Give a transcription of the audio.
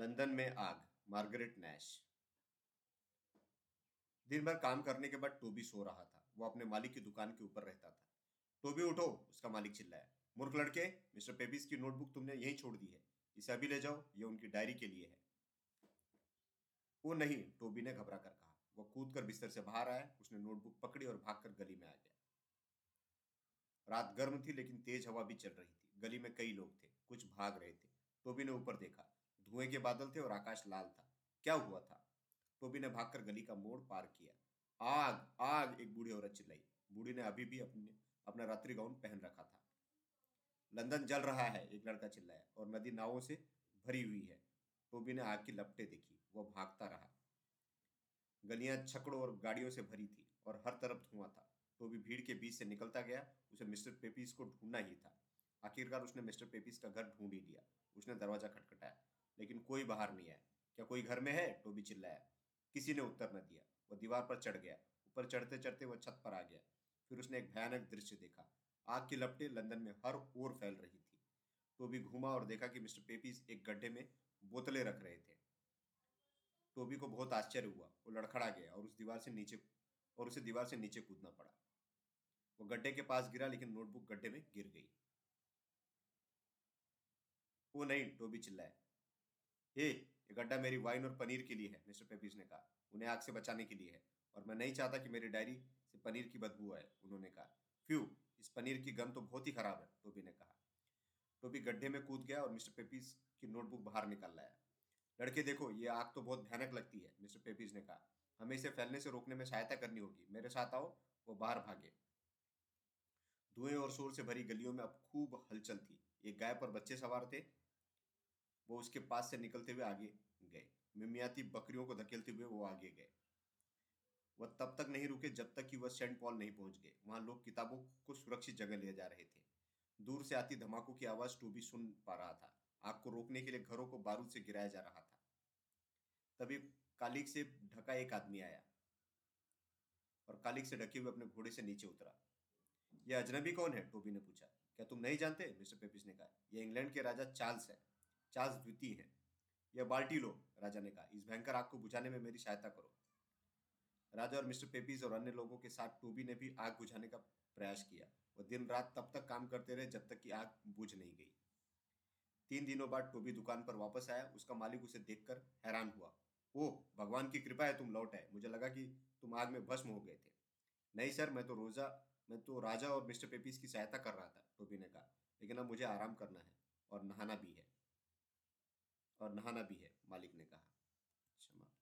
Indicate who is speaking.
Speaker 1: London में आग, Margaret Nash. दिन भर काम करने के बाद टोबी सो रहा था। वो अपने मालिक की दुकान के ऊपर रहता था। टोबी, उठो, उसका मालिक चिल्लाया। मूर्ख लड़के, मिस्टर पेपिस की नोटबुक तुमने यहीं छोड़ दी है। इसे अभी ले जाओ, ये उनकी डायरी के लिए है। वो नहीं, टोबी ने घबरा कर कहा। वो कूद कर बिस्तर से बाहर आया, उसने नोटबुक पकड़ी और भागकर गली में आ गया। रात गर्म थी, लेकिन तेज हवा भी चल रही थी। गली में कई लोग थे, कुछ भाग रहे थे। टोबी ने ऊपर देखा। धुएँ के बादल थे और आकाश लाल था। क्या हुआ था? टोबी ने भागकर गली का मोड़ पार किया। आग आग, एक बूढ़ी औरत चिल्लाई। बूढ़ी ने अभी भी अपने, अपना रात्रि गाउन पहन रखा था। लंदन जल रहा है, एक लड़का चिल्लाया, और नदी नावों से भरी हुई है। टोबी ने आग की लपटें देखी, वह भागता रहा। गलियाँ छकड़ों और गाड़ियों से भरी थी, और हर तरफ़ धुआँ था। टोबी भीड़ के बीच से निकलता गया, उसे मिस्टर पेपीस को ढूंढना ही था। आखिरकार उसने मिस्टर पेपीस का घर ढूंढ ही लिया। उसने दरवाज़ा खटखटाया। लेकिन कोई बाहर नहीं आया क्या कोई घर में है? टोबी चिल्लाया। किसी ने उत्तर न दिया। वह दीवार पर चढ़ गया। ऊपर चढ़ते चढ़ते वह छत पर आ गया। फिर उसने एक भयानक दृश्य देखा। आग की लपटें लंदन में हर ओर फैल रही थी। टोबी घूमा और देखा कि मिस्टर पेपीस एक गड्ढे में बोतलें रख रहे थे। टोबी को बहुत आश्चर्य हुआ। वो लड़खड़ा गया और उस दीवार से नीचे और उसे दीवार से नीचे कूदना पड़ा। वो गड्ढे के पास गिरा लेकिन नोटबुक गड्ढे में गिर गई। वो नहीं, टोबी चिल्लाया। हे ये गड्ढा मेरी वाइन और पनीर के लिए है, मिस्टर पेपीज ने कहा। उन्हें आग से बचाने के लिए है। और मैं नहीं चाहता कि मेरी डायरी से पनीर की बदबू आए, उन्होंने कहा। फ्यू, इस पनीर की गंध तो बहुत ही खराब है टोबी ने कहा। टोबी गड्ढे में कूद गया और मिस्टर पेपीज की नोटबुक बाहर निकाल लाया। लड़के देखो, ये आग तो बहुत भयानक लगती है, मिस्टर पेपीज ने कहा। हमें इसे फैलने से रोकने में सहायता करनी होगी। मेरे साथ आओ, वो बाहर भागे। धुएँ और शोर से भरी गलियों में अब खूब हलचल थी। एक गाय पर बच्चे सवार थे वो उसके पास से निकलते हुए आगे गए। मिमियाती बकरियों को धकेलते हुए वो आगे गए। वह तब तक नहीं रुके जब तक कि वह सेंट पॉल नहीं पहुँच गए। वहाँ लोग किताबों को सुरक्षित जगह ले जा रहे थे। दूर से आती धमाकों की आवाज़ टूबी सुन पा रहा था। आग को रोकने के लिए घरों को बारूद से गिराया जा रहा था। तभी कालिक से ढका एक आदमी आया और कालिक से ढके हुए अपने घोड़े से नीचे उतरा। यह अजनबी कौन है? टोबी ने पूछा। क्या तुम नहीं जानते? मिस्टर पेपिस ने कहा। यह इंग्लैंड के राजा चार्ल्स है। चार्ल्स द्वितीय है। यह बाल्टी लो राजा ने कहा, इस भयंकर आग को बुझाने में मेरी सहायता करो। राजा और मिस्टर पेपिस और अन्य लोगों के साथ टोबी ने भी आग बुझाने का प्रयास किया वह दिन रात तब तक काम करते रहे जब तक कि आग बुझ नहीं गई। तीन दिनों बाद टोबी दुकान पर वापस आया, उसका मालिक उसे देखकर हैरान हुआ, ओह, भगवान की कृपा है, तुम लौट आए। मुझे लगा कि तुम आग में भस्म हो गए थे। नहीं सर, मैं तो रोजा, मैं तो राजा और मिस्टर पेपीज की सहायता कर रहा था, टोबी ने कहा, लेकिन अब मुझे आराम करना है और नहाना भी है। और नहाना भी है मालिक ने कहा। क्षमा।